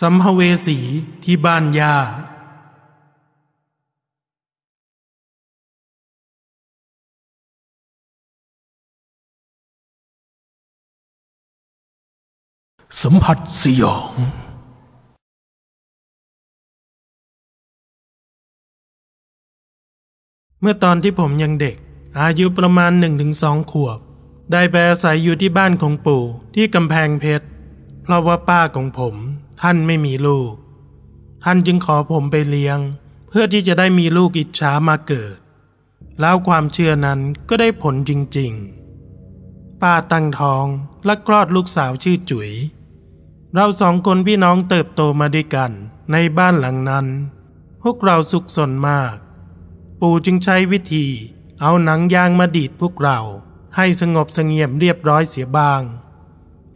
สัมภเวสีที่บ้านย่าสัมผัสสยอง เมื่อตอนที่ผมยังเด็ก อายุประมาณหนึ่งถึงสองขวบ ได้ไปอาศัยอยู่ที่บ้านของปู่ที่กำแพงเพชร เพราะว่าป้าของผม ท่านไม่มีลูก ท่านจึงขอผมไปเลี้ยง เพื่อที่จะได้มีลูกอิจฉามาเกิด แล้วความเชื่อนั้นก็ได้ผลจริงๆ ป้าตั้งท้องและคลอดลูกสาวชื่อจุ๋ย เราสองคนพี่น้องเติบโตมาด้วยกันในบ้านหลังนั้น พวกเราสุขสนมาก ปู่จึงใช้วิธีเอาหนังยางมาดีดพวกเราให้สงบเสงี่ยมเรียบร้อยเสียบ้าง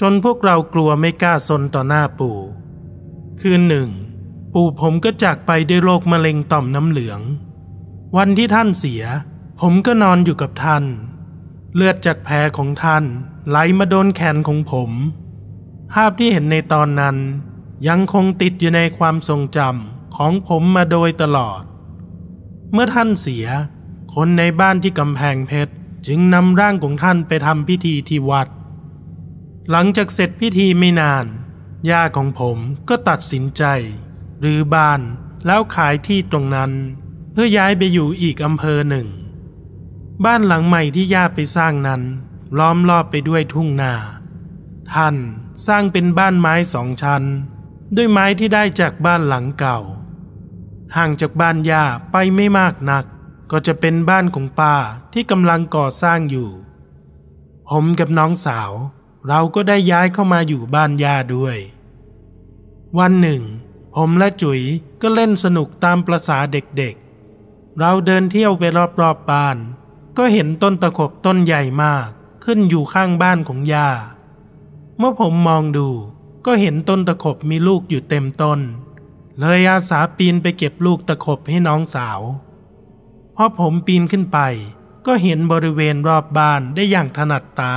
จนพวกเรากลัวไม่กล้าสนต่อหน้าปู่ คืนหนึ่ง ปู่ผมก็จากไปด้วยโรคมะเร็งต่อมน้ำเหลือง วันที่ท่านเสีย ผมก็นอนอยู่กับท่าน เลือดจากแผลของท่านไหลมาโดนแขนของผม ภาพที่เห็นในตอนนั้น ยังคงติดอยู่ในความทรงจำของผมมาโดยตลอด เมื่อท่านเสีย คนในบ้านที่กำแพงเพชรจึงนำร่างของท่านไปทำพิธีที่วัด หลังจากเสร็จพิธีไม่นาน ย่าของผมก็ตัดสินใจหรือบ้านแล้วขายที่ตรงนั้น เพื่อย้ายไปอยู่อีกอำเภอหนึ่ง บ้านหลังใหม่ที่ย่าไปสร้างนั้นล้อมรอบไปด้วยทุ่งนา ท่านสร้างเป็นบ้านไม้สองชั้น ด้วยไม้ที่ได้จากบ้านหลังเก่า ห่างจากบ้านย่าไปไม่มากนัก ก็จะเป็นบ้านของป้าที่กำลังก่อสร้างอยู่ ผมกับน้องสาว เราก็ได้ย้ายเข้ามาอยู่บ้านย่าด้วย วันหนึ่ง ผมและจุ๋ยก็เล่นสนุกตามประษาเด็กๆ เราเดินเที่ยวไปรอบๆบ้าน ก็เห็นต้นตะขบต้นใหญ่มากขึ้นอยู่ข้างบ้านของย่า เมื่อผมมองดูก็เห็นต้นตะขบมีลูกอยู่เต็มต้น เลยอาสาปีนไปเก็บลูกตะขบให้น้องสาวพอผมปีนขึ้นไป ก็เห็นบริเวณรอบบ้านได้อย่างถนัดตา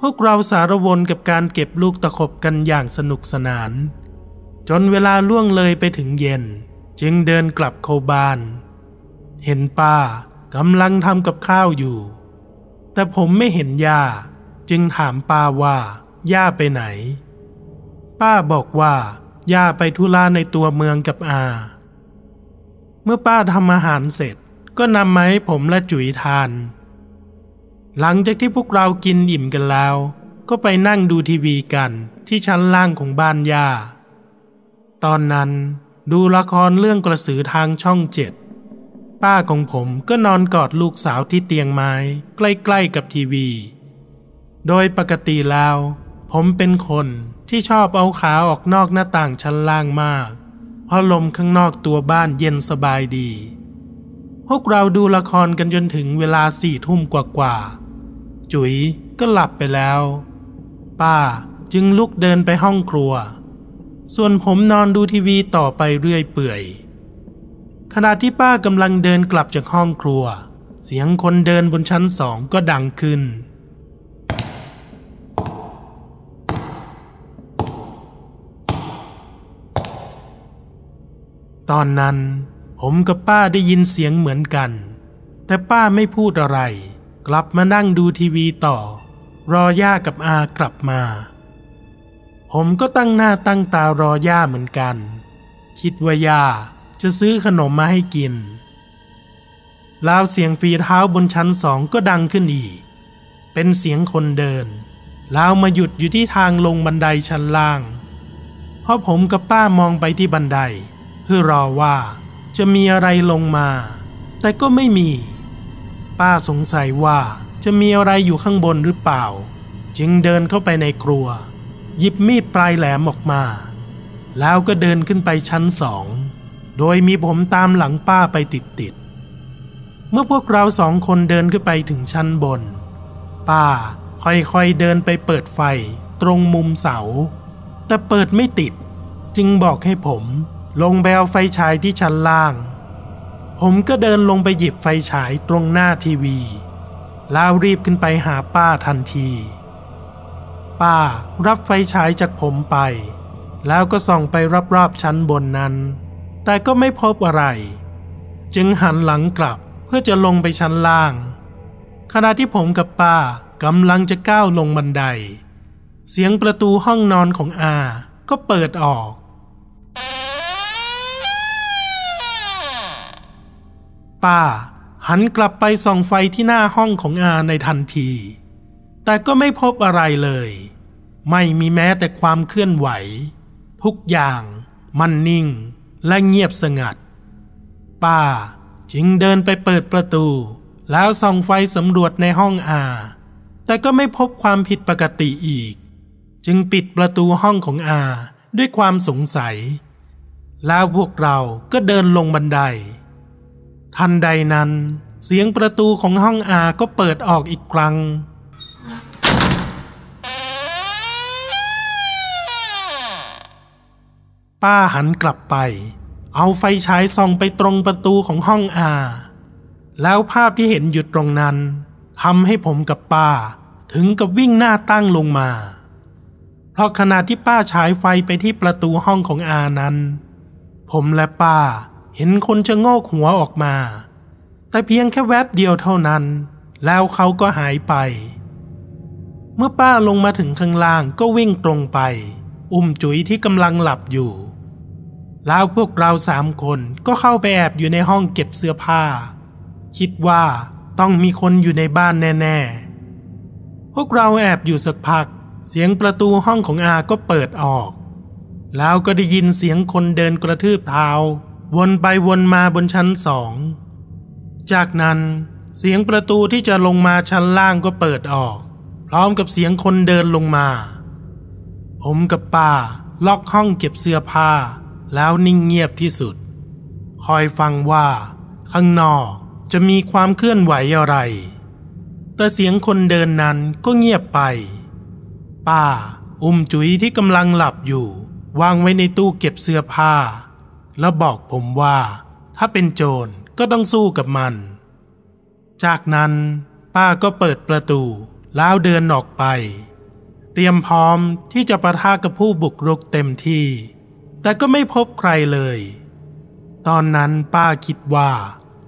พวกเราสารวนกับการเก็บลูกตะขบกันอย่างสนุกสนาน จนเวลาล่วงเลยไปถึงเย็น จึงเดินกลับเข้าบ้าน เห็นป้ากำลังทำกับข้าวอยู่ แต่ผมไม่เห็นย่า จึงถามป้าว่าย่าไปไหน ป้าบอกว่าย่าไปธุระในตัวเมืองกับอา เมื่อป้าทำอาหารเสร็จก็นำมาให้ผมและจุ๋ยทาน หลังจากที่พวกเรากินอิ่มกันแล้ว ก็ไปนั่งดูทีวีกันที่ชั้นล่างของบ้านย่า ตอนนั้นดูละครเรื่องกระสือทางช่องเจ็ด ป้าของผมก็นอนกอดลูกสาวที่เตียงไม้ใกล้ๆกับทีวี โดยปกติแล้ว ผมเป็นคนที่ชอบเอาขาออกนอกหน้าต่างชั้นล่างมาก เพราะลมข้างนอกตัวบ้านเย็นสบายดี พวกเราดูละครกันจนถึงเวลาสี่ทุ่มกว่าๆ จุ๋ยก็หลับไปแล้ว ป้าจึงลุกเดินไปห้องครัว ส่วนผมนอนดูทีวีต่อไปเรื่อยเปื่อย ขณะที่ป้ากำลังเดินกลับจากห้องครัว เสียงคนเดินบนชั้นสองก็ดังขึ้น ตอนนั้นผมกับป้าได้ยินเสียงเหมือนกัน แต่ป้าไม่พูดอะไร กลับมานั่งดูทีวีต่อ รอย่ากับอากลับมา ผมก็ตั้งหน้าตั้งตารอย่าเหมือนกัน คิดว่าย่าจะซื้อขนมมาให้กินแล้วเสียงฝีเท้าบนชั้นสองก็ดังขึ้นอีก เป็นเสียงคนเดินแล้วมาหยุดอยู่ที่ทางลงบันไดชั้นล่าง เพราะผมกับป้ามองไปที่บันได เพื่อรอว่าจะมีอะไรลงมา แต่ก็ไม่มี ป้าสงสัยว่าจะมีอะไรอยู่ข้างบนหรือเปล่า จึงเดินเข้าไปในครัว หยิบมีดปลายแหลมออกมา แล้วก็เดินขึ้นไปชั้นสอง โดยมีผมตามหลังป้าไปติดๆเมื่อพวกเราสองคนเดินขึ้นไปถึงชั้นบน ป้าค่อยๆเดินไปเปิดไฟตรงมุมเสา แต่เปิดไม่ติด จึงบอกให้ผม ลงไปเอาไฟฉายที่ชั้นล่าง ผมก็เดินลงไปหยิบไฟฉายตรงหน้าทีวีแล้วรีบขึ้นไปหาป้าทันที ป้ารับไฟฉายจากผมไป แล้วก็ส่องไปรอบๆชั้นบนนั้น แต่ก็ไม่พบอะไร จึงหันหลังกลับเพื่อจะลงไปชั้นล่าง ขณะที่ผมกับป้ากำลังจะก้าวลงบันได เสียงประตูห้องนอนของอา ก็เปิดออก ป้า หันกลับไปส่องไฟที่หน้าห้องของอาในทันที แต่ก็ไม่พบอะไรเลย ไม่มีแม้แต่ความเคลื่อนไหว ทุกอย่างมันนิ่งและเงียบสงัด ป้าจึงเดินไปเปิดประตู แล้วส่องไฟสำรวจในห้องอา แต่ก็ไม่พบความผิดปกติอีก จึงปิดประตูห้องของอาด้วยความสงสัย แล้วพวกเราก็เดินลงบันได ทันใดนั้น เสียงประตูของห้องอาก็เปิดออกอีกครั้ง ป้าหันกลับไป เอาไฟฉายส่องไปตรงประตูของห้องอา แล้วภาพที่เห็นอยู่ตรงนั้นทำให้ผมกับป้า ถึงกับวิ่งหน้าตั้งลงมา เพราะขณะที่ป้าฉายไฟไปที่ประตูห้องของอานั้น ผมและป้า เห็นคนจะโงกหัวออกมา แต่เพียงแค่แวบเดียวเท่านั้น แล้วเขาก็หายไป เมื่อป้าลงมาถึงข้างล่างก็วิ่งตรงไป อุ้มจุ๋ยที่กำลังหลับอยู่ แล้วพวกเราสามคนก็เข้าไปแอบอยู่ในห้องเก็บเสื้อผ้า คิดว่าต้องมีคนอยู่ในบ้านแน่ ๆ พวกเราแอบอยู่สักพัก เสียงประตูห้องของอาก็เปิดออก แล้วก็ได้ยินเสียงคนเดินกระทืบเท้า วนไปวนมาบนชั้นสอง จากนั้นเสียงประตูที่จะลงมาชั้นล่างก็เปิดออก พร้อมกับเสียงคนเดินลงมา ผมกับป้าล็อกห้องเก็บเสื้อผ้า แล้วนิ่งเงียบที่สุด คอยฟังว่า ข้างนอกจะมีความเคลื่อนไหวอะไร แต่เสียงคนเดินนั้นก็เงียบไป ป้า อุ้มจุ๋ยที่กำลังหลับอยู่ วางไว้ในตู้เก็บเสื้อผ้า แล้วบอกผมว่า ถ้าเป็นโจรก็ต้องสู้กับมัน จากนั้นป้าก็เปิดประตูแล้วเดินออกไป เตรียมพร้อมที่จะประทะกับผู้บุกรุกเต็มที่ แต่ก็ไม่พบใครเลย ตอนนั้นป้าคิดว่า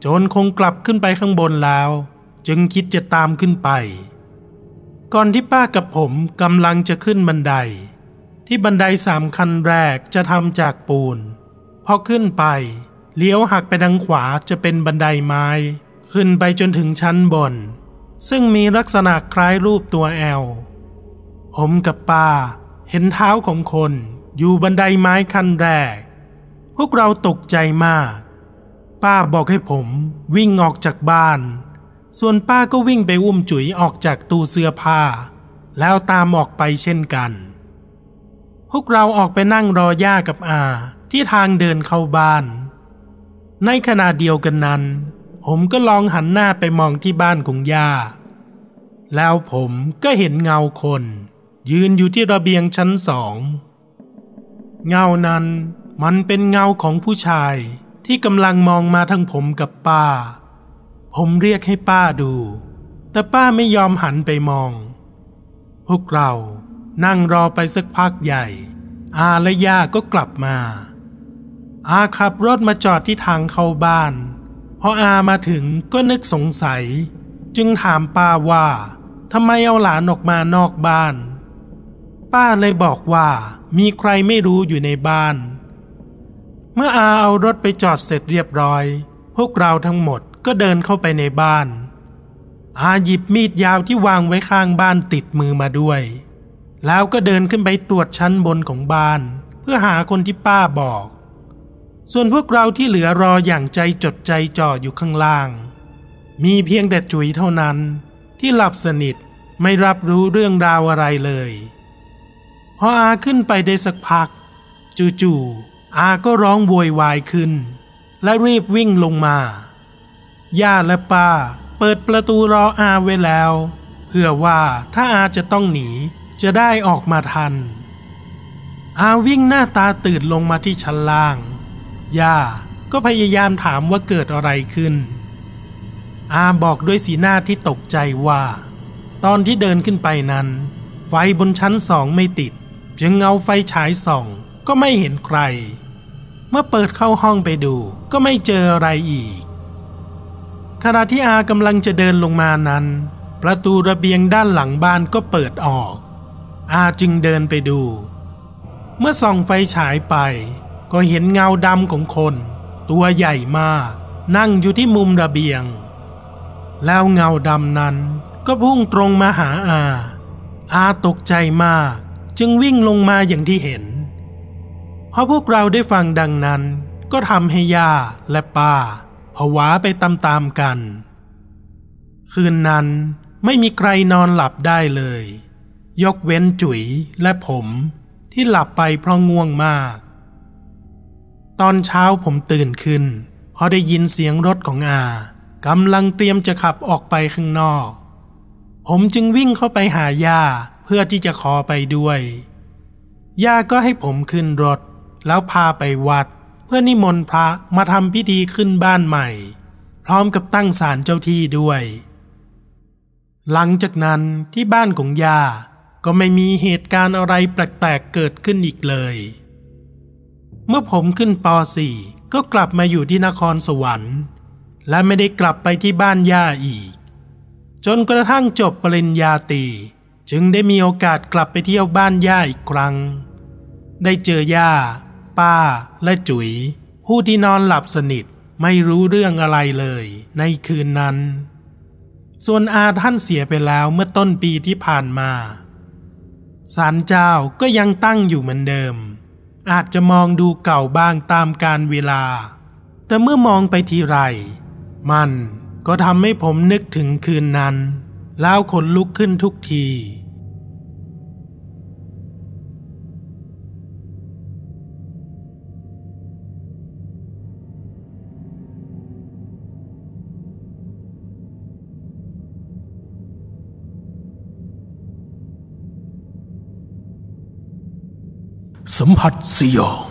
โจรคงกลับขึ้นไปข้างบนแล้ว จึงคิดจะตามขึ้นไป ก่อนที่ป้ากับผมกำลังจะขึ้นบันได ที่บันไดสามขั้นแรกจะทำจากปูน พอขึ้นไป เลี้ยวหักไปทางขวาจะเป็นบันไดไม้ ขึ้นไปจนถึงชั้นบน ซึ่งมีลักษณะคล้ายรูปตัวแอล ผมกับป้าเห็นเท้าของคนอยู่บันไดไม้ขั้นแรก พวกเราตกใจมาก ป้าบอกให้ผมวิ่งออกจากบ้าน ส่วนป้าก็วิ่งไปอุ้มจุ๋ยออกจากตู้เสื้อผ้า แล้วตามออกไปเช่นกัน พวกเราออกไปนั่งรอย่ากับอา ที่ทางเดินเข้าบ้าน ในขณะเดียวกันนั้น ผมก็ลองหันหน้าไปมองที่บ้านของย่า แล้วผมก็เห็นเงาคน ยืนอยู่ที่ระเบียงชั้นสอง เงานั้นมันเป็นเงาของผู้ชายที่กำลังมองมาทางผมกับป้า ผมเรียกให้ป้าดู แต่ป้าไม่ยอมหันไปมอง พวกเรานั่งรอไปสักพักใหญ่ อาและย่าก็กลับมา อาขับรถมาจอดที่ทางเข้าบ้าน พออามาถึงก็นึกสงสัย จึงถามป้าว่าทำไมเอาหลานออกมานอกบ้าน ป้าเลยบอกว่ามีใครไม่รู้อยู่ในบ้าน เมื่ออาเอารถไปจอดเสร็จเรียบร้อย พวกเราทั้งหมดก็เดินเข้าไปในบ้าน อาหยิบมีดยาวที่วางไว้ข้างบ้านติดมือมาด้วย แล้วก็เดินขึ้นไปตรวจชั้นบนของบ้าน เพื่อหาคนที่ป้าบอก ส่วนพวกเราที่เหลือรออย่างใจจดใจจ่ออยู่ข้างล่าง มีเพียงแต่จุ๋ยเท่านั้น ที่หลับสนิทไม่รับรู้เรื่องราวอะไรเลย พออาขึ้นไปได้สักพัก จู่ๆอาก็ร้องโวยวายขึ้น และรีบวิ่งลงมา ย่าและป้าเปิดประตูรออาไว้แล้ว เพื่อว่าถ้าอาจะต้องหนีจะได้ออกมาทัน อาวิ่งหน้าตาตื่นลงมาที่ชั้นล่าง ย่าก็พยายามถามว่าเกิดอะไรขึ้น อาบอกด้วยสีหน้าที่ตกใจว่า ตอนที่เดินขึ้นไปนั้น ไฟบนชั้นสองไม่ติด จึงเอาไฟฉายส่องก็ไม่เห็นใคร เมื่อเปิดเข้าห้องไปดูก็ไม่เจออะไรอีกขณะที่อากำลังจะเดินลงมานั้น ประตูระเบียงด้านหลังบ้านก็เปิดออก อาจึงเดินไปดู เมื่อส่องไฟฉายไป ก็เห็นเงาดำของคน ตัวใหญ่มาก นั่งอยู่ที่มุมระเบียง แล้วเงาดำนั้นก็พุ่งตรงมาหาอา อาตกใจมาก จึงวิ่งลงมาอย่างที่เห็น เพราะพวกเราได้ฟังดังนั้นก็ทำให้ย่าและป้าผวาไปตามๆกัน คืนนั้นไม่มีใครนอนหลับได้เลย ยกเว้นจุ๋ยและผมที่หลับไปเพราะง่วงมาก ตอนเช้าผมตื่นขึ้นเพราะได้ยินเสียงรถของอากำลังเตรียมจะขับออกไปข้างนอก ผมจึงวิ่งเข้าไปหาย่าเพื่อที่จะขอไปด้วยย่าก็ให้ผมขึ้นรถ แล้วพาไปวัด เพื่อนิมนต์พระมาทำพิธีขึ้นบ้านใหม่ พร้อมกับตั้งศาลเจ้าที่ด้วย หลังจากนั้นที่บ้านของย่าก็ไม่มีเหตุการณ์อะไรแปลกๆเกิดขึ้นอีกเลย เมื่อผมขึ้นป .4 ก็กลับมาอยู่ที่นครสวรรค์ และไม่ได้กลับไปที่บ้านย่าอีก จนกระทั่งจบปริญญาตรีจึงได้มีโอกาสกลับไปเที่ยวบ้านย่าอีกครั้ง ได้เจอย่า ป้า และจุ๋ย ผู้ที่นอนหลับสนิทไม่รู้เรื่องอะไรเลยในคืนนั้น ส่วนอาท่านเสียไปแล้วเมื่อต้นปีที่ผ่านมาศาลเจ้าก็ยังตั้งอยู่เหมือนเดิม อาจจะมองดูเก่าบ้างตามการเวลา แต่เมื่อมองไปทีไร มันก็ทำให้ผมนึกถึงคืนนั้น แล้วขนลุกขึ้นทุกที สัมผัสสยอง